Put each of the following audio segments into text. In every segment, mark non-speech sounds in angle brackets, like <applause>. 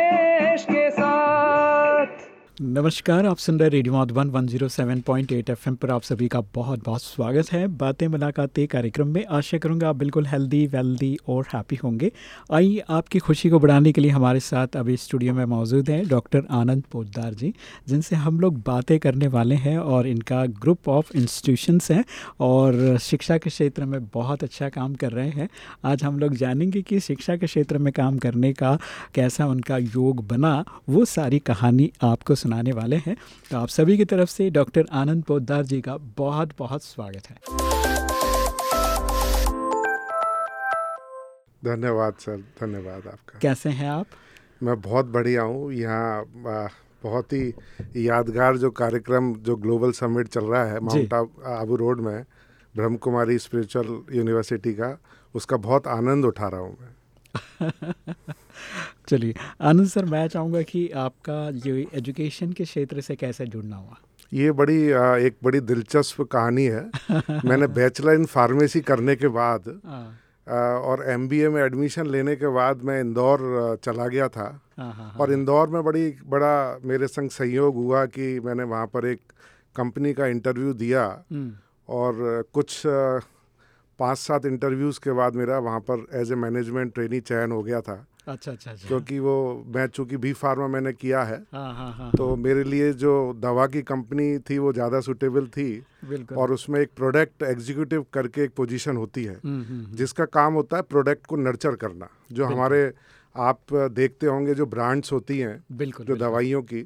के साथ नमस्कार, आप सुन रहे रेडियो मधुबन 107.8 एफएम पर आप सभी का बहुत बहुत स्वागत है। बातें, मुलाकातें, कार्यक्रम में आशा करूँगा आप बिल्कुल हेल्दी वेल्दी और हैप्पी होंगे। आइए, आपकी खुशी को बढ़ाने के लिए हमारे साथ अभी स्टूडियो में मौजूद हैं डॉक्टर आनंद पोदार जी, जिनसे हम लोग बातें करने वाले हैं और इनका ग्रुप ऑफ़ इंस्टीट्यूशंस हैं और शिक्षा के क्षेत्र में बहुत अच्छा काम कर रहे हैं। आज हम लोग जानेंगे कि शिक्षा के क्षेत्र में काम करने का कैसा उनका योग बना, वो सारी कहानी आपको सुनाने वाले हैं। तो आप सभी की तरफ़ से डॉक्टर आनंद पोदार जी का बहुत बहुत स्वागत है। धन्यवाद सर धन्यवाद आपका। कैसे हैं आप? मैं बहुत बढ़िया हूँ। यहाँ बहुत ही यादगार जो कार्यक्रम जो ग्लोबल समिट चल रहा है माउंट आबू रोड में ब्रह्म कुमारी स्पिरिचुअल यूनिवर्सिटी का उसका बहुत आनंद उठा रहा हूँ मैं। <laughs> चलिए आनंद सर मैं चाहूँगा कि आपका ये एजुकेशन के क्षेत्र से कैसे जुड़ना हुआ? ये बड़ी एक बड़ी दिलचस्प कहानी है। <laughs> मैंने बैचलर इन फार्मेसी करने के बाद हाँ। और एमबीए में एडमिशन लेने के बाद मैं इंदौर चला गया था। हाँ हाँ और इंदौर में बड़ी बड़ा मेरे संग सहयोग हुआ कि मैंने वहाँ पर एक कंपनी का इंटरव्यू दिया। हम्म, और कुछ पाँच सात इंटरव्यूज़ के बाद मेरा वहाँ पर एज ए मैनेजमेंट ट्रेनी चयन हो गया था। अच्छा अच्छा अच्छा। क्योंकि वो मैं चूँकि बी फार्मा मैंने किया है हाँ हाँ हाँ तो मेरे लिए जो दवा की कंपनी थी वो ज़्यादा सुटेबल थी और उसमें एक प्रोडक्ट एग्जीक्यूटिव करके एक पोजीशन होती है हम्म, हम्म, हम्म, जिसका काम होता है प्रोडक्ट को नर्चर करना जो हमारे आप देखते होंगे जो ब्रांड्स होती हैं बिल्कुल जो दवाइयों की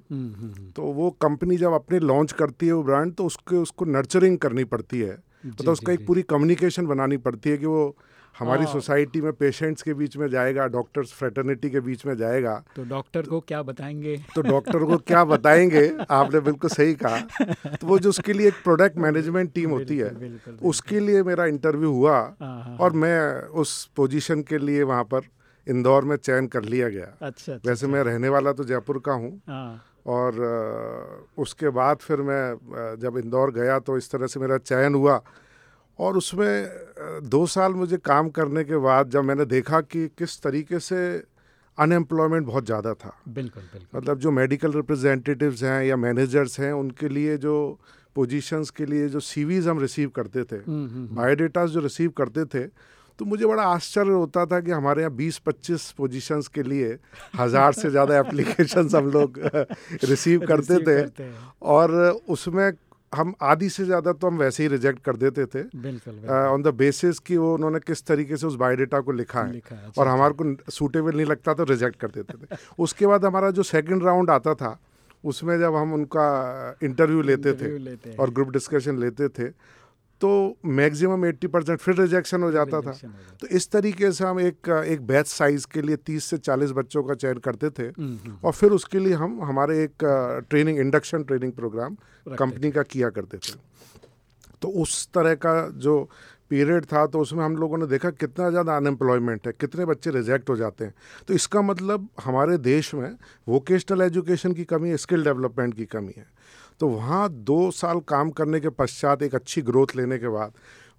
तो वो कंपनी जब अपने लॉन्च करती है वो ब्रांड तो उसके उसको नर्चरिंग करनी पड़ती है। मतलब उसका एक पूरी कम्युनिकेशन बनानी पड़ती है कि वो हमारी हाँ। सोसाइटी में पेशेंट्स के बीच में जाएगा डॉक्टर्स फ्रेटर्निटी के बीच में जाएगा। तो डॉक्टर को क्या बताएँगे? तो डॉक्टर को क्या बताएँगे? आपने बिल्कुल सही कहा। <laughs> तो वो जो उसके लिए एक प्रोडक्ट मैनेजमेंट टीम होती है बिल्कुल, बिल्कुल, उसके लिए मेरा इंटरव्यू हुआ हाँ, हाँ, और मैं उस पोजीशन के लिए वहाँ पर इंदौर में चयन कर लिया गया। अच्छा अच्छा वैसे मैं रहने वाला तो जयपुर का हूँ हाँ। और उसके बाद फिर मैं जब इंदौर गया तो इस तरह से मेरा चयन हुआ और उसमें दो साल मुझे काम करने के बाद जब मैंने देखा कि किस तरीके से अनएम्प्लॉयमेंट बहुत ज़्यादा था। बिल्कुल बिल्कुल। मतलब जो मेडिकल रिप्रेजेंटेटिव्स हैं या मैनेजर्स हैं उनके लिए जो पोजीशंस के लिए जो सीवीज हम रिसीव करते थे हम्म, हम्म, जो रिसीव करते थे तो मुझे बड़ा आश्चर्य होता था कि हमारे यहाँ 20-25 पोजीशंस के लिए हज़ार से ज़्यादा <laughs> एप्लीकेशंस हम लोग रिसीव करते थे। और उसमें हम आधी से ज़्यादा तो हम वैसे ही रिजेक्ट कर देते थे। ऑन द बेसिस कि वो उन्होंने किस तरीके से उस बायोडेटा को लिखा है। लिखा है, अच्छा, और हमारे को सूटेबल नहीं लगता तो रिजेक्ट कर देते थे। <laughs> उसके बाद हमारा जो सेकंड राउंड आता था उसमें जब हम उनका इंटरव्यू लेते थे लेते और ग्रुप डिस्कशन लेते थे तो मैक्सिमम 80 परसेंट फिर रिजेक्शन हो जाता था। तो इस तरीके से हम एक एक बैच साइज़ के लिए 30 से 40 बच्चों का चयन करते थे। हम्म, हम्म, और फिर उसके लिए हम हमारे एक training induction training programme company का किया करते थे। तो उस तरह का जो पीरियड था तो उसमें हम लोगों ने देखा कितना ज़्यादा अनएम्प्लॉयमेंट है कितने बच्चे रिजेक्ट हो जाते हैं। तो इसका मतलब हमारे देश में वोकेशनल एजुकेशन की कमी है स्किल डेवलपमेंट की कमी है। तो वहाँ दो साल काम करने के पश्चात एक अच्छी ग्रोथ लेने के बाद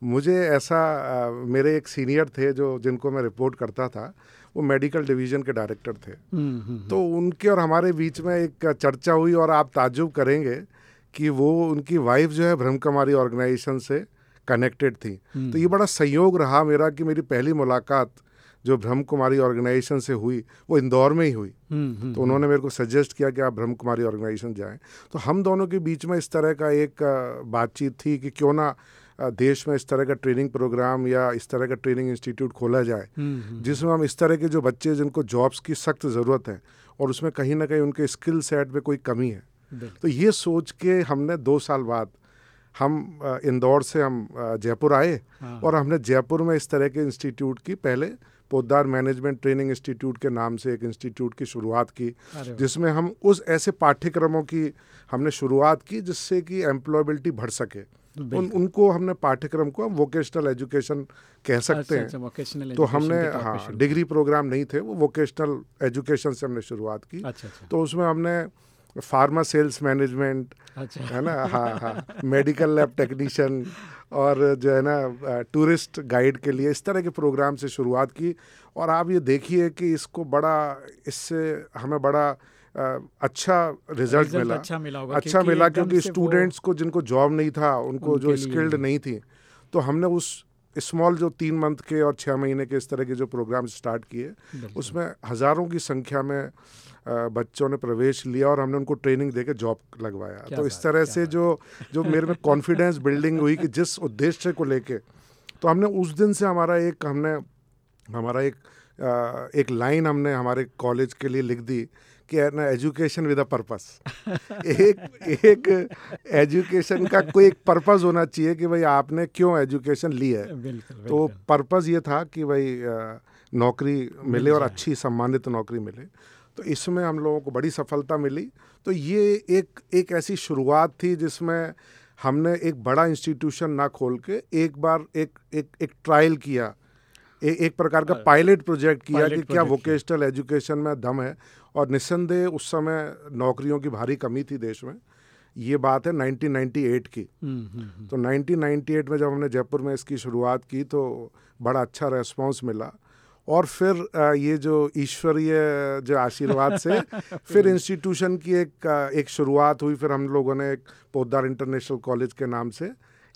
मुझे ऐसा अ, मेरे एक सीनियर थे जो जिनको मैं रिपोर्ट करता था वो मेडिकल डिवीज़न के डायरेक्टर थे। हम्म, हम्म, तो उनके और हमारे बीच में एक चर्चा हुई और आप ताज्जुब करेंगे कि वो उनकी वाइफ जो है ब्रह्म कुमारी ऑर्गेनाइजेशन से कनेक्टेड थी। तो ये बड़ा संयोग रहा मेरा कि मेरी पहली मुलाकात जो ब्रह्म कुमारी ऑर्गेनाइजेशन से हुई वो इंदौर में ही हुई। हम्म, हम्म, तो उन्होंने मेरे को सजेस्ट किया कि आप ब्रह्म कुमारी ऑर्गेनाइजेशन जाएँ। तो हम दोनों के बीच में इस तरह का एक बातचीत थी कि क्यों ना देश में इस तरह का ट्रेनिंग प्रोग्राम या इस तरह का ट्रेनिंग इंस्टीट्यूट खोला जाए। हम्म, हम्म, जिसमें हम इस तरह के जो बच्चे जिनको जॉब्स की सख्त ज़रूरत है और उसमें कहीं ना कहीं उनके स्किल सेट में कोई कमी है। तो ये सोच के हमने दो साल बाद हम इंदौर से हम जयपुर आए हाँ। और हमने जयपुर में इस तरह के इंस्टीट्यूट की पहले पोदार मैनेजमेंट ट्रेनिंग इंस्टीट्यूट के नाम से एक इंस्टीट्यूट की शुरुआत की जिसमें हम उस ऐसे पाठ्यक्रमों की हमने शुरुआत की जिससे कि एम्प्लॉयबिलिटी बढ़ सके। उन उनको हमने पाठ्यक्रम को हम वोकेशनल एजुकेशन कह सकते अच्छा, हैं। अच्छा, तो हमने हाँ डिग्री प्रोग्राम नहीं थे वो वोकेशनल एजुकेशन से हमने शुरुआत की। अच्छा। तो उसमें हमने फार्मा सेल्स मैनेजमेंट अच्छा। है ना? हाँ हाँ। मेडिकल लैब टेक्नीशियन और जो है ना टूरिस्ट गाइड के लिए इस तरह के प्रोग्राम से शुरुआत की और आप ये देखिए कि इसको बड़ा इससे हमें बड़ा अच्छा रिज़ल्ट मिला। अच्छा मिला होगा अच्छा क्योंकि मिला क्योंकि स्टूडेंट्स को जिनको जॉब नहीं था उनको उनके जो स्किल्ड नहीं थी तो हमने उस स्मॉल जो तीन मंथ के और छः महीने के इस तरह के जो प्रोग्राम स्टार्ट किए उसमें हज़ारों की संख्या में बच्चों ने प्रवेश लिया और हमने उनको ट्रेनिंग देके जॉब लगवाया। तो इस तरह से जो जो मेरे में कॉन्फिडेंस बिल्डिंग हुई कि जिस उद्देश्य को लेके तो हमने उस दिन से हमारा एक हमने हमारा एक एक लाइन हमने हमारे कॉलेज के लिए लिख दी कि है ना एजुकेशन विद अ पर्पस एक एक एजुकेशन का कोई एक पर्पस होना चाहिए कि भाई आपने क्यों एजुकेशन ली है? बिल्कुल तो। पर्पस ये था कि भाई नौकरी मिले और अच्छी सम्मानित नौकरी मिले। तो इसमें हम लोगों को बड़ी सफलता मिली। तो ये एक एक ऐसी शुरुआत थी जिसमें हमने एक बड़ा इंस्टीट्यूशन ना खोल के एक बार एक एक एक ट्रायल किया। ए, एक प्रकार का पायलट प्रोजेक्ट किया कि क्या वोकेशनल एजुकेशन में दम है और निस्संदेह उस समय नौकरियों की भारी कमी थी देश में। ये बात है 1998 की। हम्म, हम्म, हम्म। तो 1998 में जब हमने जयपुर में इसकी शुरुआत की तो बड़ा अच्छा रेस्पॉन्स मिला। और फिर ये जो ईश्वरीय जो आशीर्वाद से <laughs> फिर इंस्टीट्यूशन की एक एक शुरुआत हुई। फिर हम लोगों ने एक पोदार इंटरनेशनल कॉलेज के नाम से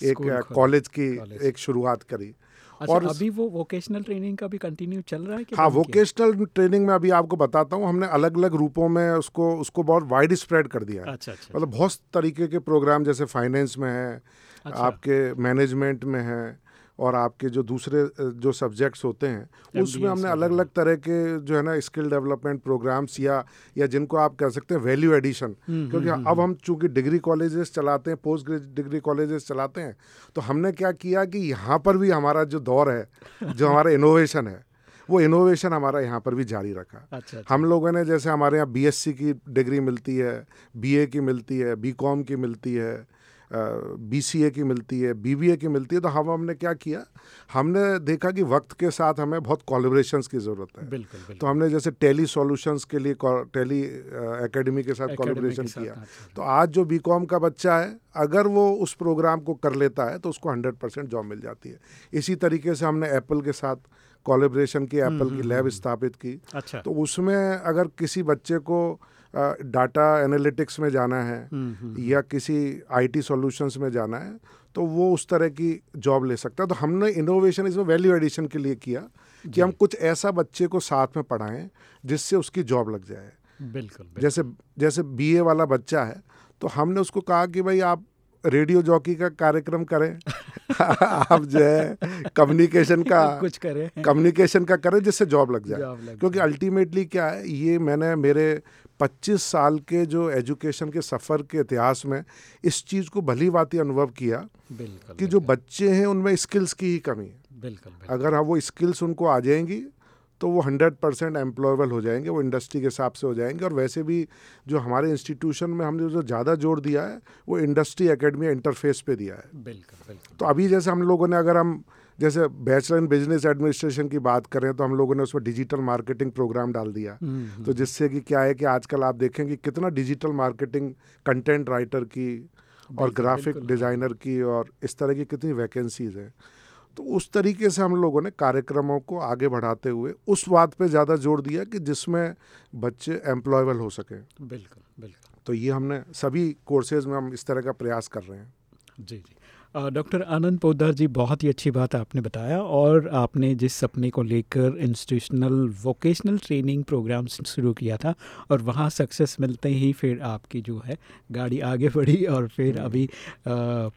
एक। कॉलेज की कॉलेज। एक शुरुआत करी। अच्छा और अभी वो वोकेशनल ट्रेनिंग का भी कंटिन्यू चल रहा है कि हाँ वोकेशनल ट्रेनिंग में अभी आपको बताता हूँ हमने अलग अलग रूपों में उसको उसको बहुत वाइड स्प्रेड कर दिया है। अच्छा अच्छा मतलब बहुत तरीके के प्रोग्राम जैसे फाइनेंस में है अच्छा। आपके मैनेजमेंट में है और आपके जो दूसरे जो सब्जेक्ट्स होते हैं उसमें हमने अलग अलग तरह के जो है ना स्किल डेवलपमेंट प्रोग्राम्स या या जिनको आप कह सकते हैं वैल्यू एडिशन क्योंकि अब हम चूँकि डिग्री कॉलेजेस चलाते हैं पोस्ट डिग्री कॉलेजेस चलाते हैं तो हमने क्या किया कि यहाँ पर भी हमारा जो दौर है जो <laughs> हमारा इनोवेशन है वो इनोवेशन हमारा यहाँ पर भी जारी रखा। अच्छा अच्छा। हम लोगों ने जैसे हमारे यहाँ बीएससी की डिग्री मिलती है बीए की मिलती है बीकॉम की मिलती है बीसीए की मिलती है बीबीए की मिलती है तो हम हमने क्या किया? हमने देखा कि वक्त के साथ हमें बहुत कोलिब्रेशंस की ज़रूरत है। बिल्कुल बिल्कुल। तो हमने जैसे टेली सॉल्यूशंस के लिए टेली एकेडमी के साथ कॉलेब्रेशन कोलिब्रेशन साथ, किया। अच्छा। तो आज जो बीकॉम का बच्चा है अगर वो उस प्रोग्राम को कर लेता है तो उसको हंड्रेड परसेंट जॉब मिल जाती है। इसी तरीके से हमने एप्पल के साथ कोलिब्रेशन की एप्पल की लैब स्थापित की। अच्छा। तो उसमें अगर किसी बच्चे को डाटा एनालिटिक्स में जाना है हम्म, हम्म, या किसी आईटी सॉल्यूशंस में जाना है तो वो उस तरह की जॉब ले सकता है। तो हमने इनोवेशन इसमें वैल्यू एडिशन के लिए किया कि हम कुछ ऐसा बच्चे को साथ में पढ़ाएँ जिससे उसकी जॉब लग जाए। बिल्कुल बिल्कुल। जैसे जैसे बीए वाला बच्चा है तो हमने उसको कहा कि भाई आप रेडियो जॉकी का कार्यक्रम करें। आप जो है कम्युनिकेशन का <laughs> कुछ करें। कम्युनिकेशन का करें जिससे जॉब लग जाए। लग क्योंकि अल्टीमेटली क्या है ये मैंने मेरे 25 साल के जो एजुकेशन के सफ़र के इतिहास में इस चीज़ को भली भांति अनुभव किया बिल्कुल कि जो बच्चे हैं उनमें स्किल्स की ही कमी है। बिल्कुल बिल्कुल। अगर हाँ वो स्किल्स उनको आ जाएँगी तो वो हंड्रेड परसेंट एम्प्लॉयबल हो जाएँगे वो इंडस्ट्री के हिसाब से हो जाएँगे। और वैसे भी जो हमारे इंस्टीट्यूशन में हमने जो ज़्यादा ज़ोर दिया है वो इंडस्ट्री एकेडमी इंटरफेस पे दिया है। बिल्कुल बिल्कुल। तो अभी जैसे हम लोगों ने अगर हम जैसे बैचलर इन बिज़नेस एडमिनिस्ट्रेशन की बात करें तो हम लोगों ने उसमें डिजिटल मार्केटिंग प्रोग्राम डाल दिया। हम्म, तो जिससे कि क्या है कि आजकल आप देखें कि कितना डिजिटल मार्केटिंग कंटेंट राइटर की और ग्राफिक डिज़ाइनर की और इस तरह की कितनी वैकेंसीज हैं। तो उस तरीके से हम लोगों ने कार्यक्रमों को आगे बढ़ाते हुए उस बात पे ज़्यादा ज़ोर दिया कि जिसमें बच्चे एम्प्लॉयबल हो सके। बिल्कुल बिल्कुल। तो ये हमने सभी कोर्सेज में हम इस तरह का प्रयास कर रहे हैं। जी जी। डॉक्टर आनंद पोद्दार जी बहुत ही अच्छी बात आपने बताया और आपने जिस सपने को लेकर इंस्टीट्यूशनल वोकेशनल ट्रेनिंग प्रोग्राम शुरू किया था और वहाँ सक्सेस मिलते ही फिर आपकी जो है गाड़ी आगे <laughs> बढ़ी और फिर अभी अ,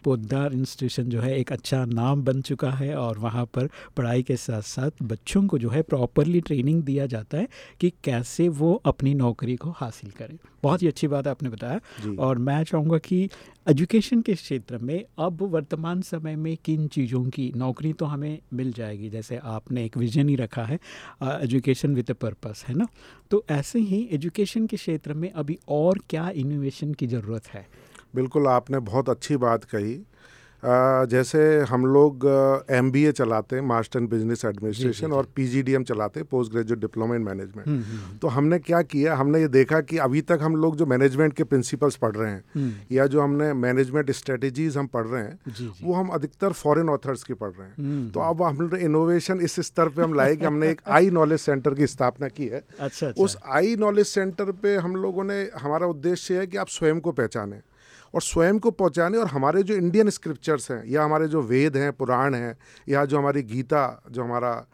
पोद्दार इंस्टीट्यूशन जो है एक अच्छा नाम बन चुका है और वहाँ पर पढ़ाई के साथ साथ बच्चों को जो है प्रॉपरली ट्रेनिंग दिया जाता है कि कैसे वो अपनी नौकरी को हासिल करें। बहुत ही अच्छी बात आपने बताया। और मैं चाहूँगा कि एजुकेशन के क्षेत्र में अब वर्तमान समय में किन चीज़ों की नौकरी तो हमें मिल जाएगी जैसे आपने एक विजन ही रखा है एजुकेशन विद अ पर्पस है ना? तो ऐसे ही एजुकेशन के क्षेत्र में अभी और क्या इनोवेशन की ज़रूरत है? बिल्कुल आपने बहुत अच्छी बात कही। जैसे हम लोग एम बी ए चलाते हैं मास्टर इन बिज़नेस एडमिनिस्ट्रेशन और पी जी डी एम चलाते हैं post graduate diploma in hmm, management तो हमने क्या किया हमने ये देखा कि अभी तक हम लोग जो मैनेजमेंट के प्रिंसिपल्स पढ़ रहे हैं या जो हमने मैनेजमेंट स्ट्रेटजीज हम पढ़ रहे हैं हम्म। वो हम अधिकतर फॉरेन ऑथर्स की पढ़ रहे हैं। हम्म, तो अब हम इनोवेशन इस स्तर पर हम लाए कि हमने एक आई नॉलेज सेंटर की स्थापना की है। अच्छा अच्छा। उस आई नॉलेज सेंटर पे हम लोगों ने हमारा उद्देश्य है कि आप स्वयं को पहचानें। और स्वयं को पहुँचाने और हमारे जो इंडियन स्क्रिप्चर्स हैं या हमारे जो वेद हैं पुराण हैं या जो हमारी गीता जो हमारा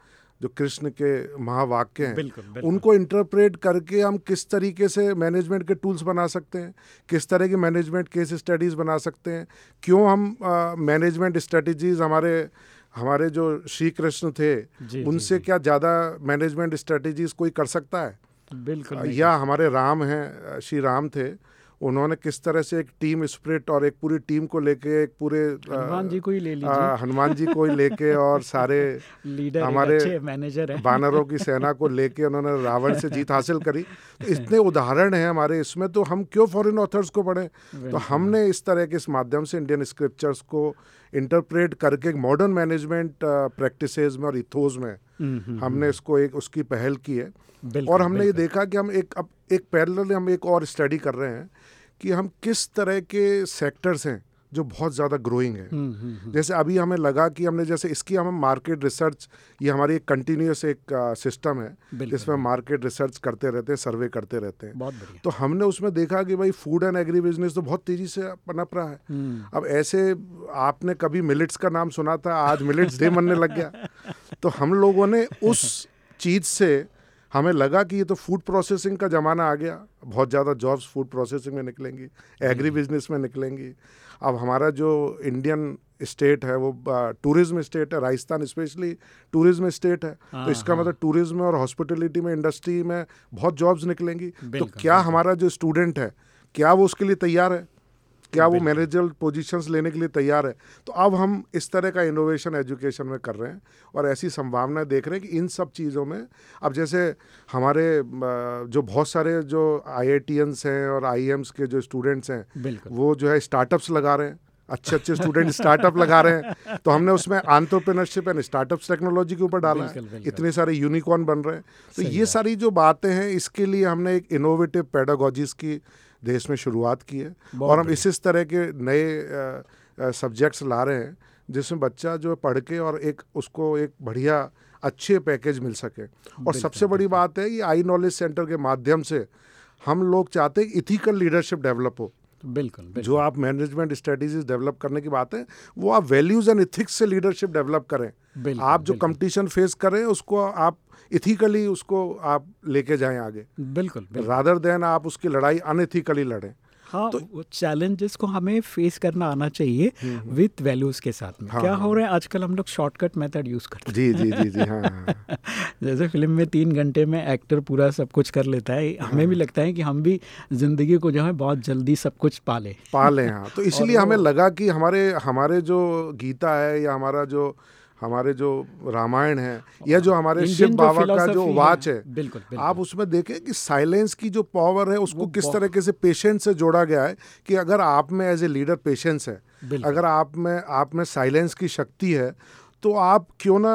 जो कृष्ण के महावाक्य हैं बिल्कुल, बिल्कुल। उनको इंटरप्रेट करके हम किस तरीके से मैनेजमेंट के टूल्स बना सकते हैं किस तरह के मैनेजमेंट केस स्टडीज़ बना सकते हैं क्यों हम मैनेजमेंट स्ट्रेटजीज़ हमारे हमारे जो श्री कृष्ण थे जी, उनसे जी, क्या ज़्यादा मैनेजमेंट स्ट्रेटजीज़ कोई कर सकता है? बिल्कुल या हमारे राम हैं श्री राम थे उन्होंने किस तरह से एक टीम स्प्रिट और एक पूरी टीम को लेके एक पूरे हनुमान जी को ही ले लीजिए। हनुमान जी को ही लेके और सारे <laughs> लीडर हमारे मैनेजर है। बानरों की <laughs> सेना को लेके उन्होंने रावण से जीत हासिल करी। <laughs> तो इतने उदाहरण हैं हमारे इसमें तो हम क्यों फॉरेन ऑथर्स को पढ़ें? तो हमने इस तरह के इस माध्यम से इंडियन स्क्रिप्चर्स को इंटरप्रेट करके मॉडर्न मैनेजमेंट प्रैक्टिसेस में और इथोज में हमने इसको एक उसकी पहल की है। और हमने ये देखा कि हम एक अब एक पैरेलल हम एक और स्टडी कर रहे हैं कि हम किस तरह के सेक्टर्स हैं जो बहुत ज़्यादा ग्रोइंग है। हम्म, हम्म, जैसे अभी हमें लगा कि हमने जैसे इसकी हम मार्केट रिसर्च ये हमारी एक कंटिन्यूस एक सिस्टम है जिसमें मार्केट रिसर्च करते रहते हैं सर्वे करते रहते हैं। बहुत तो हमने उसमें देखा कि भाई फ़ूड एंड एग्री बिज़नेस तो बहुत तेज़ी से पनप रहा है। हम्म, अब ऐसे आपने कभी मिलिट्स का नाम सुना था आज मिलिट्स डे मनने लग गया। <laughs> तो हम लोगों ने उस चीज़ से हमें लगा कि ये तो फ़ूड प्रोसेसिंग का ज़माना आ गया। बहुत ज़्यादा जॉब्स फ़ूड प्रोसेसिंग में निकलेंगी एग्री बिज़नेस में निकलेंगी। अब हमारा जो इंडियन स्टेट है वो टूरिज़्म स्टेट है राजस्थान स्पेशली टूरिज़्म स्टेट है। तो हाँ, इसका मतलब टूरिज़्म और हॉस्पिटलिटी में इंडस्ट्री में बहुत जॉब्स निकलेंगी। तो क्या हमारा जो स्टूडेंट है क्या वो उसके लिए तैयार है? क्या वो मैनेजर पोजीशंस लेने के लिए तैयार है? तो अब हम इस तरह का इनोवेशन एजुकेशन में कर रहे हैं और ऐसी संभावनाएँ देख रहे हैं कि इन सब चीज़ों में अब जैसे हमारे जो बहुत सारे जो आई हैं और आई के जो स्टूडेंट्स हैं वो जो है स्टार्टअप्स लगा रहे हैं। अच्छे अच्छे स्टूडेंट स्टार्टअप लगा रहे हैं। <laughs> तो हमने उसमें आंट्रप्रेनरशिप एंड स्टार्टअप्स टेक्नोलॉजी के ऊपर डाला बिल्कुल, है। बिल्कुल। इतने सारे यूनिकॉर्न बन रहे हैं। तो ये सारी जो बातें हैं इसके लिए हमने एक इनोवेटिव पेडागोजीज की देश में शुरुआत की है। और हम इस इस तरह के नए सब्जेक्ट्स ला रहे हैं जिसमें बच्चा जो है पढ़ के और एक उसको एक बढ़िया अच्छे पैकेज मिल सके। और सबसे बड़ी बात है ये आई नॉलेज सेंटर के माध्यम से हम लोग चाहते हैं इथिकल लीडरशिप डेवलप हो। बिल्कुल बिल्कुल। जो आप मैनेजमेंट स्ट्रेटजीज डेवलप करने की बात है वो आप वैल्यूज़ एंड इथिक्स से लीडरशिप डेवलप करें। आप जो। कंपटीशन फेस करें उसको आप इथिकली उसको आप लेके जाएँ आगे। बिल्कुल बिल्कुल। रादर देन आप उसकी लड़ाई अनइथिकली लड़ें। हाँ वो चैलेंजेस को हमें फेस करना आना चाहिए विथ वैल्यूज़ के साथ में। हाँ, क्या हाँ। हो रहा है आजकल हम लोग शॉर्टकट मेथड यूज़ करते हैं। जी जी जी जी हाँ हाँ। <laughs> जैसे फ़िल्म में तीन घंटे में एक्टर पूरा सब कुछ कर लेता है हमें भी लगता है कि हम भी ज़िंदगी को जो है बहुत जल्दी सब कुछ पाले। पाले हाँ। तो <laughs> इसलिए हमें लगा कि हमारे हमारे जो गीता है या हमारा जो हमारे जो रामायण है या जो हमारे शिव बाबा का जो वाच है। बिल्कुल, बिल्कुल। आप उसमें देखें कि साइलेंस की जो पावर है उसको किस तरीके से पेशेंस से जोड़ा गया है कि अगर आप में एज ए लीडर पेशेंस है अगर आप में आप में साइलेंस की शक्ति है तो आप क्यों ना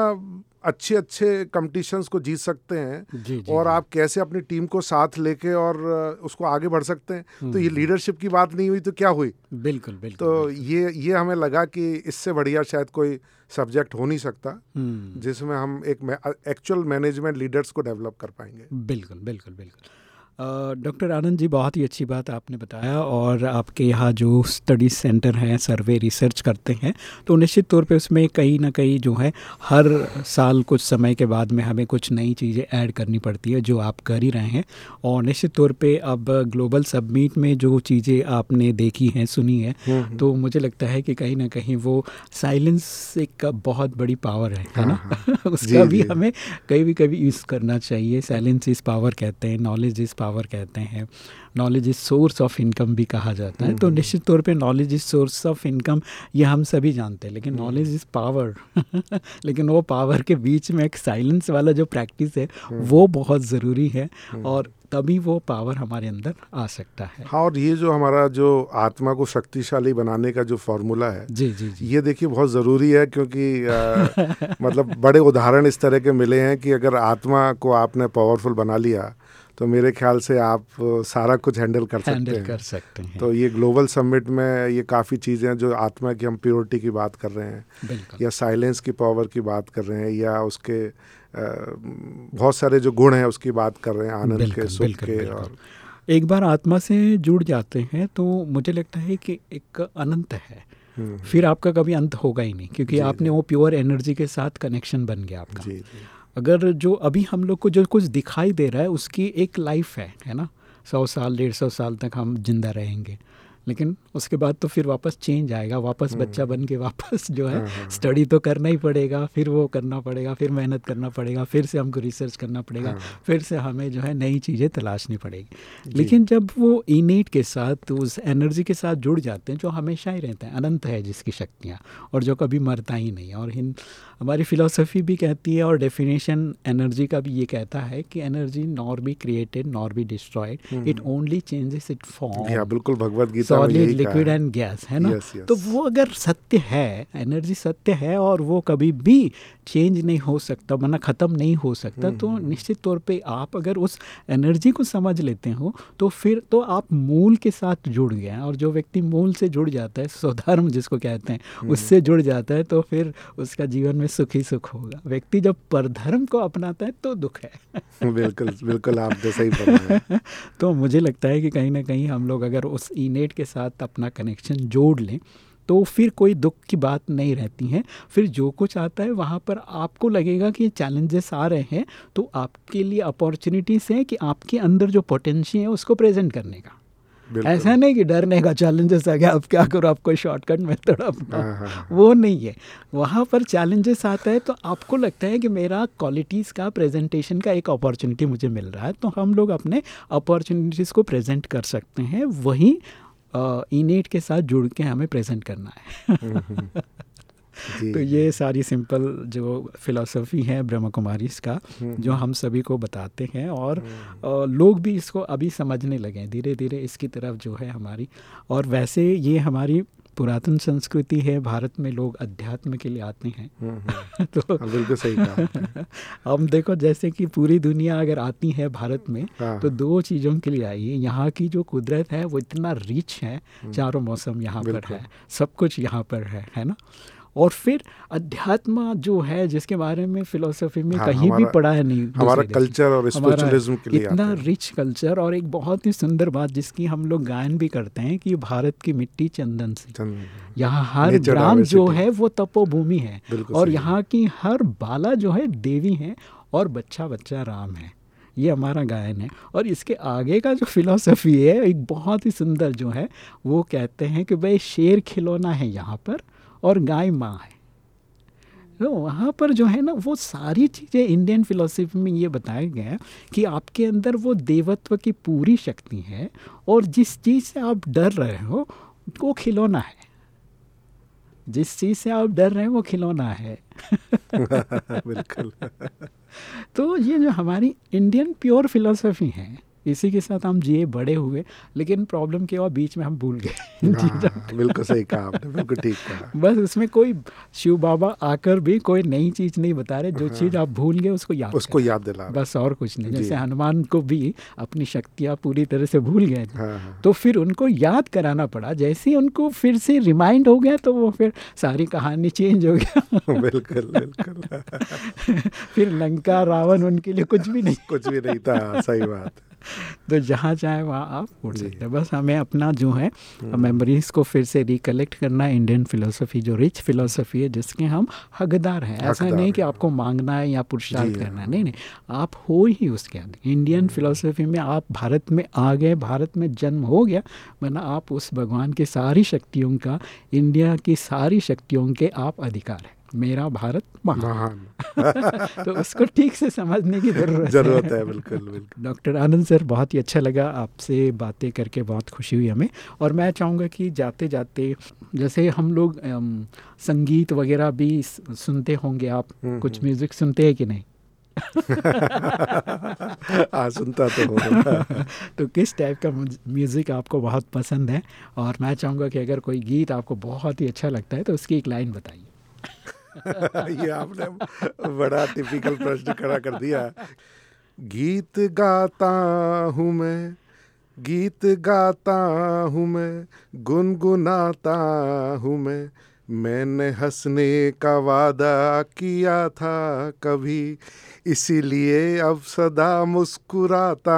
अच्छे अच्छे कम्पटिशन्स को जीत सकते हैं जी, जी, और। आप कैसे अपनी टीम को साथ लेके और उसको आगे बढ़ सकते हैं। तो ये लीडरशिप की बात नहीं हुई तो क्या हुई? बिल्कुल बिल्कुल तो बिल्कुल। ये ये हमें लगा कि इससे बढ़िया शायद कोई सब्जेक्ट हो नहीं सकता हम्म, जिसमें हम एक एक्चुअल मैनेजमेंट लीडर्स को डेवलप कर पाएँगे। बिल्कुल बिल्कुल बिल्कुल। डॉक्टर आनंद जी बहुत ही अच्छी बात आपने बताया और आपके यहाँ जो स्टडी सेंटर हैं सर्वे रिसर्च करते हैं तो निश्चित तौर पे उसमें कहीं ना कहीं जो है हर साल कुछ समय के बाद में हमें कुछ नई चीज़ें ऐड करनी पड़ती है जो आप कर ही रहे हैं। और निश्चित तौर पे अब ग्लोबल सबमीट में जो चीज़ें आपने देखी हैं सुनी है तो मुझे लगता है कि कहीं ना कहीं वो साइलेंस एक बहुत बड़ी पावर है है ना? <laughs> उसका भी हमें कभी भी कभी यूज़ करना चाहिए। साइलेंस इज़ पावर कहते हैं नॉलेज इज़ पावर कहते हैं। Knowledge is source of income भी कहा जाता है। तो हम्म। निश्चित तौर पे knowledge is source of income ये हम सभी जानते हैं। लेकिन नॉलेज इज़ पावर लेकिन वो पावर के बीच में एक साइलेंस वाला जो प्रैक्टिस है हम्म। वो बहुत ज़रूरी है और तभी वो पावर हमारे अंदर आ सकता है। हाँ और ये जो हमारा जो आत्मा को शक्तिशाली बनाने का जो फॉर्मूला है जी जी जी। ये देखिए बहुत ज़रूरी है क्योंकि अ, मतलब बड़े उदाहरण इस तरह के मिले हैं कि अगर आत्मा को आपने पावरफुल बना लिया तो मेरे ख्याल से आप सारा कुछ हैंडल कर सकते हैं। कर सकते हैं। तो ये ग्लोबल समिट में ये काफ़ी चीज़ें हैं जो आत्मा की हम प्योरिटी की बात कर रहे हैं। या साइलेंस की पावर की बात कर रहे हैं या उसके बहुत सारे जो गुण हैं उसकी बात कर रहे हैं आनंद के सुख बिल्कुल, के बिल्कुल। और एक बार आत्मा से जुड़ जाते हैं तो मुझे लगता है कि एक अनंत है। हम्म, फिर आपका कभी अंत होगा ही नहीं क्योंकि आपने वो प्योर एनर्जी के साथ कनेक्शन बन गया आपका। जी जी। अगर जो अभी हम लोग को जो कुछ दिखाई दे रहा है, उसकी एक लाइफ है है ना? सौ साल, डेढ़ सौ साल तक हम ज़िंदा रहेंगे। लेकिन उसके बाद तो फिर वापस चेंज आएगा वापस बच्चा बन के वापस जो है हम्म। हाँ, हाँ, स्टडी तो करना ही पड़ेगा फिर वो करना पड़ेगा फिर मेहनत करना पड़ेगा फिर से हमको रिसर्च करना पड़ेगा हाँ। फिर से हमें जो है नई चीज़ें तलाशनी पड़ेगी। लेकिन जब वो इनेट के साथ उस एनर्जी के साथ जुड़ जाते हैं जो हमेशा ही रहते हैं अनंत है जिसकी शक्तियाँ और जो कभी मरता ही नहीं और हिंद हमारी फिलोसफी भी कहती है और डेफिनेशन एनर्जी का भी ये कहता है कि energy nor be created nor be destroyed it only changes it हाँ फॉर्म बिल्कुल Bhagavad Gita solid liquid and gas है ना? Yes, yes. तो वो अगर सत्य है एनर्जी सत्य है और वो कभी भी चेंज नहीं हो सकता वरना ख़त्म नहीं हो सकता हम्म, तो निश्चित तौर पे आप अगर उस एनर्जी को समझ लेते हो तो फिर तो आप मूल के साथ जुड़ गए हैं और जो व्यक्ति मूल से जुड़ जाता है स्वधर्म जिसको कहते हैं हम्म। उससे जुड़ जाता है तो फिर उसका जीवन में सुख ही सुख होगा। व्यक्ति जब परधर्म को अपनाता है तो दुख है। बिल्कुल बिल्कुल आपने सही <laughs> तो मुझे लगता है कि कहीं ना कहीं हम लोग अगर उस इनेट के साथ अपना कनेक्शन जोड़ लें तो फिर कोई दुख की बात नहीं रहती है। फिर जो कुछ आता है वहाँ पर आपको लगेगा कि चैलेंजेस आ रहे हैं तो आपके लिए अपॉर्चुनिटीज़ हैं कि आपके अंदर जो पोटेंशियल है उसको प्रेजेंट करने का। ऐसा नहीं कि डरने का चैलेंजेस आ गया अब क्या करो आप कोई शॉर्टकट मेथड अपना। वो नहीं है। वहाँ पर चैलेंजेस आता है तो आपको लगता है कि मेरा क्वालिटीज़ का प्रेजेंटेशन का एक अपॉर्चुनिटी मुझे मिल रहा है तो हम लोग अपने अपॉर्चुनिटीज़ को प्रेजेंट कर सकते हैं। वही इनेट के साथ जुड़ के हमें प्रेजेंट करना है। <laughs> हम्म, हम्म। तो ये सारी सिंपल जो फिलॉसफी है ब्रह्म कुमारी का हम्म, जो हम सभी को बताते हैं और लोग भी इसको अभी समझने लगे हैं। धीरे धीरे इसकी तरफ़ जो है हमारी और वैसे ये हमारी पुरातन संस्कृति है भारत में लोग अध्यात्म के लिए आते हैं हम्म, हम्म। <laughs> तो हाँ, बिल्कुल सही कहा। हम <laughs> देखो जैसे कि पूरी दुनिया अगर आती है भारत में हाँ, तो दो चीज़ों के लिए आई है यहाँ की जो कुदरत है वो इतना रिच है चारों मौसम यहाँ पर हम्म। है सब कुछ यहाँ पर है है ना और फिर अध्यात्म जो है जिसके बारे में फिलोसफी में हाँ, कहीं भी पढ़ा है नहीं हमारा। कल्चर और स्पिरिचुअलिज्म के लिए इतना रिच कल्चर और एक बहुत ही सुंदर बात जिसकी हम लोग गायन भी करते हैं कि भारत की मिट्टी चंदन से। यहाँ हर ग्राम जो है वो तपोभूमि है। और यहाँ की हर बाला जो है देवी है और बच्चा बच्चा राम है। ये हमारा गायन है। और इसके आगे का जो फिलॉसफी है एक बहुत ही सुंदर जो है वो कहते हैं कि भाई शेर खिलौना है यहाँ पर। और गाय माँ है। तो वहाँ पर जो है ना वो सारी चीज़ें इंडियन फिलोसफी में ये बताया गया है कि आपके अंदर वो देवत्व की पूरी शक्ति है और जिस चीज़ से आप डर रहे हो वो खिलौना है। जिस चीज़ से आप डर रहे हैं वो खिलौना है। <laughs> बिल्कुल। <laughs> तो ये जो हमारी इंडियन प्योर फिलोसफी है इसी के साथ हम जिए बड़े हुए लेकिन प्रॉब्लम क्या हुआ बीच में हम भूल गए। <laughs> हाँ, बिल्कुल सही कहा आपने बिल्कुल ठीक कहा। बस उसमें कोई शिव बाबा आकर भी कोई नई चीज़ नहीं बता रहे जो चीज़ आप भूल गए उसको याद उसको याद दिला बस और कुछ नहीं जैसे हनुमान को भी अपनी शक्तियाँ पूरी तरह से भूल गए हाँ, हाँ। तो फिर उनको याद कराना पड़ा। जैसे ही उनको फिर से रिमाइंड हो गया तो वो फिर सारी कहानी चेंज हो गया। <laughs> बिल्कुल बिल्कुल। <laughs> फिर लंका रावण उनके लिए कुछ भी नहीं। कुछ भी नहीं था सही बात। <laughs> तो जहाँ चाहे वहाँ आप उठ सकते हैं। बस हमें अपना जो है मेमोरीज को फिर से रिकलेक्ट करना है इंडियन फिलोसफी जो रिच फिलोसफी है जिसके हम हकदार हैं। ऐसा नहीं कि आपको मांगना है या पुरुषार्थ करना हाँ। नहीं नहीं। आप हो ही उसके अंदर इंडियन फिलोसफी में आप भारत में आ गए भारत में जन्म हो गया वरना आप उस भगवान की सारी शक्तियों का इंडिया की सारी शक्तियों के आप अधिकार हैं। मेरा भारत महान। <laughs> तो उसको ठीक से समझने की ज़रूरत ज़रूरत है बिल्कुल बिल्कुल। डॉक्टर आनंद सर बहुत ही अच्छा लगा आपसे बातें करके बहुत खुशी हुई हमें। और मैं चाहूँगा कि जाते जाते जैसे हम लोग अम, संगीत वगैरह भी सुनते होंगे आप हम्म, कुछ हम्म। म्यूज़िक सुनते हैं कि नहीं? <laughs> हाँ सुनता तो हूँ। <laughs> तो किस टाइप का म्यूज़िक आपको बहुत पसंद है? और मैं चाहूँगा कि अगर कोई गीत आपको बहुत ही अच्छा लगता है तो उसकी एक लाइन बताइए। <laughs> ये आपने बड़ा टिपिकल प्रश्न खड़ा कर दिया। गीत गाता हूँ मैं, गीत गाता हूँ मैं, गुनगुनाता हूँ मैं मैंने हंसने का वादा किया था कभी इसीलिए अब सदा मुस्कुराता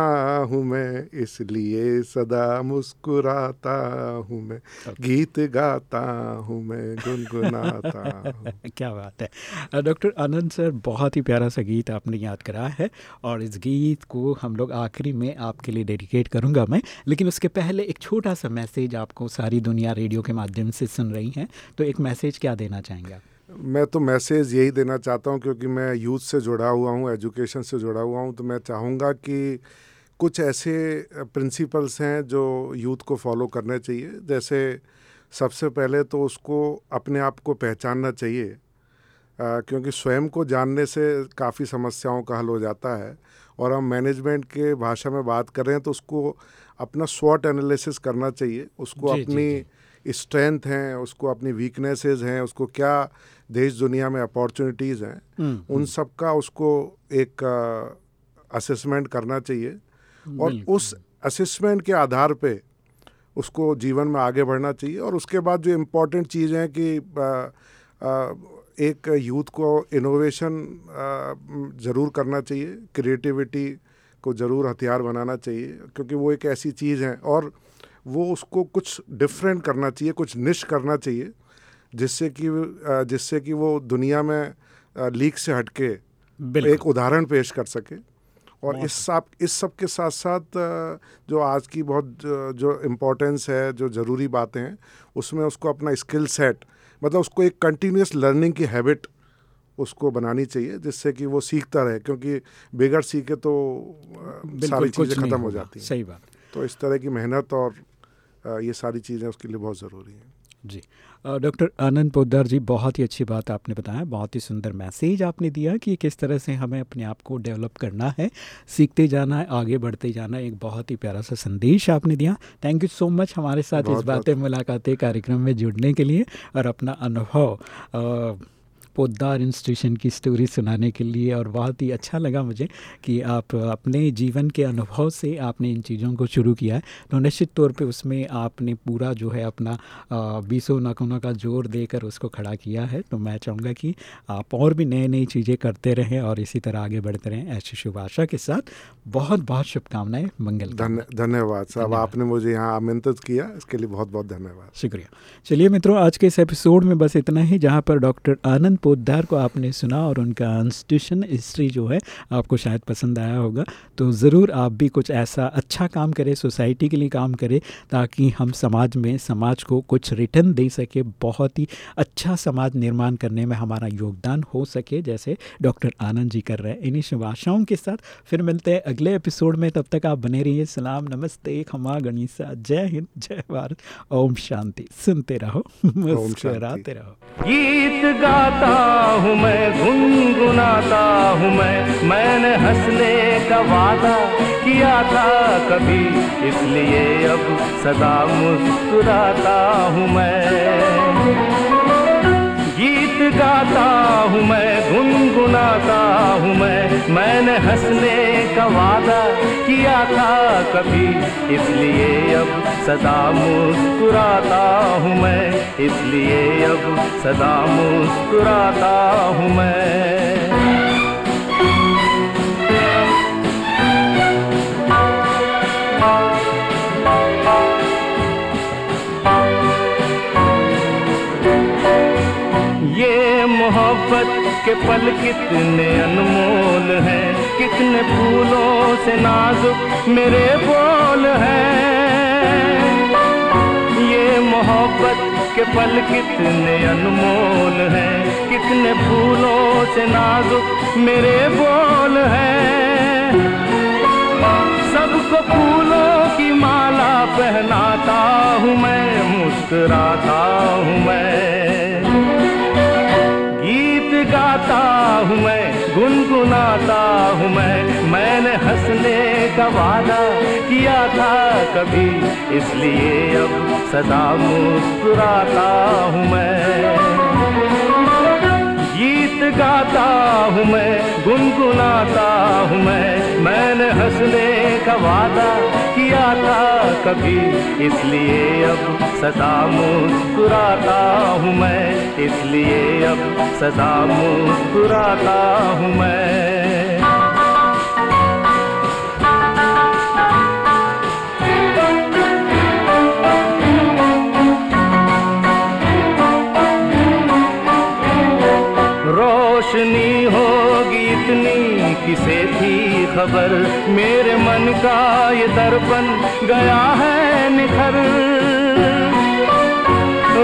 हूँ मैं इसलिए सदा मुस्कुराता हूँ मैं। गीत गाता हूँ मैं गुनगुनाता हूँ। <laughs> क्या बात है। डॉक्टर आनंद सर बहुत ही प्यारा सा गीत आपने याद कराया है और इस गीत को हम लोग आखिरी में आपके लिए डेडिकेट करूँगा मैं लेकिन उसके पहले एक छोटा सा मैसेज आपको सारी दुनिया रेडियो के माध्यम से सुन रही हैं तो एक मैसेज क्या देना चाहेंगे आप? मैं तो मैसेज यही देना चाहता हूँ क्योंकि मैं यूथ से जुड़ा हुआ हूँ एजुकेशन से जुड़ा हुआ हूँ तो मैं चाहूँगा कि कुछ ऐसे प्रिंसिपल्स हैं जो यूथ को फॉलो करने चाहिए। जैसे सबसे पहले तो उसको अपने आप को पहचानना चाहिए। अ, क्योंकि स्वयं को जानने से काफ़ी समस्याओं का हल हो जाता है। और हम मैनेजमेंट के भाषा में बात कर रहे हैं तो उसको अपना स्वॉट एनालिसिस करना चाहिए। उसको जी, अपनी जी, अपनी स्ट्रेंथ हैं उसको अपनी वीकनेसेस हैं उसको क्या देश दुनिया में अपॉर्चुनिटीज़ हैं हम्म, उन सब का उसको एक असेसमेंट करना चाहिए और उस असेसमेंट के आधार पे उसको जीवन में आगे बढ़ना चाहिए और उसके बाद जो इम्पोर्टेंट चीज़ है कि अ, अ, एक यूथ को इनोवेशन ज़रूर करना चाहिए क्रिएटिविटी को ज़रूर हथियार बनाना चाहिए क्योंकि वो एक ऐसी चीज़ है और वो उसको कुछ डिफरेंट करना चाहिए कुछ निश करना चाहिए जिससे कि जिससे कि वो दुनिया में लीक से हटके एक उदाहरण पेश कर सके। और इस सब इस सब के साथ साथ जो आज की बहुत जो इम्पोर्टेंस है जो ज़रूरी बातें हैं उसमें उसको अपना स्किल सेट मतलब उसको एक कंटिन्यूस लर्निंग की हैबिट उसको बनानी चाहिए जिससे कि वो सीखता रहे क्योंकि बगैर सीखे तो बिल्कुल सारी चीज़ें ख़त्म हो जाती हैं। सही बात। तो इस तरह की मेहनत और ये सारी चीज़ें उसके लिए बहुत ज़रूरी हैं। जी। डॉक्टर आनंद पोद्दार जी बहुत ही अच्छी बात आपने बताया बहुत ही सुंदर मैसेज आपने दिया कि किस तरह से हमें अपने आप को डेवलप करना है सीखते जाना है आगे बढ़ते जाना है एक बहुत ही प्यारा सा संदेश आपने दिया। थैंक यू सो मच हमारे साथ इस बातें मुलाकातें कार्यक्रम में जुड़ने के लिए और अपना अनुभव। पोद्दार इंस्टीट्यूशन की स्टोरी सुनाने के लिए और बहुत ही अच्छा लगा मुझे कि आप अपने जीवन के अनुभव से आपने इन चीज़ों को शुरू किया है। तो निश्चित तौर पे उसमें आपने पूरा जो है अपना बीसों नाखूनों का ज़ोर देकर उसको खड़ा किया है। तो मैं चाहूँगा कि आप और भी नई नई चीज़ें करते रहें और इसी तरह आगे बढ़ते रहें। ऐसी शुभ आशा के साथ बहुत बहुत शुभकामनाएँ। मंगल धन्य धन्यवाद साहब। आपने मुझे यहाँ आमंत्रित किया। इसके लिए बहुत बहुत धन्यवाद। शुक्रिया। चलिए मित्रों आज के इस एपिसोड में बस इतना ही जहाँ पर डॉक्टर आनंद पोद्दार को आपने सुना और उनका इंस्टीट्यूशन हिस्ट्री जो है आपको शायद पसंद आया होगा। तो ज़रूर आप भी कुछ ऐसा अच्छा काम करें सोसाइटी के लिए काम करें ताकि हम समाज में समाज को कुछ रिटर्न दे सके बहुत ही अच्छा समाज निर्माण करने में हमारा योगदान हो सके जैसे डॉक्टर आनंद जी कर रहे हैं। इन्हीं शुभ आशाओं के साथ फिर मिलते हैं अगले एपिसोड में। तब तक आप बने रहिए। सलाम नमस्ते खमा गणिसा जय हिंद जय भारत। ओम शांति। सुनते रहो मुस्कुराते रहो। गीत गाता हूँ मैं, गुनगुनाता हूँ मैं। मैंने हंसने का वादा किया था कभी, इसलिए अब सदा मुस्कुराता हूँ मैं। गीत गाता हूँ मैं, गुनगुनाता हूँ मैं। मैंने हंसने का वादा किया था कभी, इसलिए अब सदा मुस्कुराता हूँ मैं। इसलिए अब सदा मुस्कुराता हूँ मैं। ये मोहब्बत के पल कितने अनमोल हैं। कितने फूलों से नाजुक मेरे बोल हैं। ये मोहब्बत के पल कितने अनमोल हैं, कितने फूलों से नाजुक मेरे बोल हैं। सबको फूलों की माला पहनाता हूँ मैं, मुस्कुराता हूँ मैं। गाता हूँ मैं, गुनगुनाता हूँ मैं। मैंने हंसने का वादा किया था कभी, इसलिए अब सदा मुस्कुराता हूँ मैं। गीत गाता हूँ मैं, गुनगुनाता हूँ मैं। मैंने हंसने का वादा किया था कभी, इसलिए अब सदा मुस्कुराता हूँ मैं, इसलिए अब सदा मुस्कुराता हूँ मैं। रोशनी होगी इतनी किसे थी खबर? मेरे मन का ये दर्पण गया है निखर।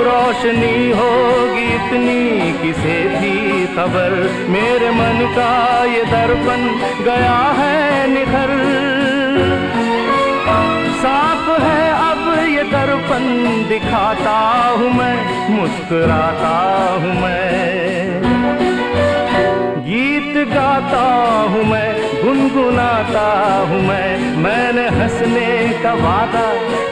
रोशनी होगी इतनी किसे थी खबर। मेरे मन का ये दर्पण गया है निखर। साफ़ है अब ये दर्पण, दिखाता हूँ मैं, मुस्कुराता हूँ मैं। गीत गाता हूँ मैं गुनगुनाता हूँ मैं। मैंने हंसने का वादा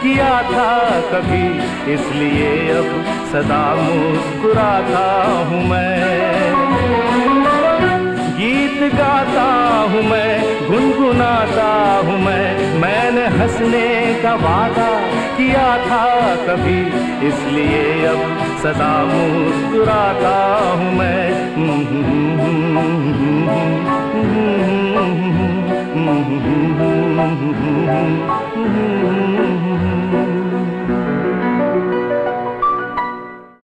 किया था कभी, इसलिए अब सदा मुस्कुराता हूँ मैं। गीत गाता हूँ मैं, गुनगुनाता हूँ मैं। मैंने हंसने का वादा किया था कभी, इसलिए अब सदा मुस्कुराता हूँ मैं Mm-hmm.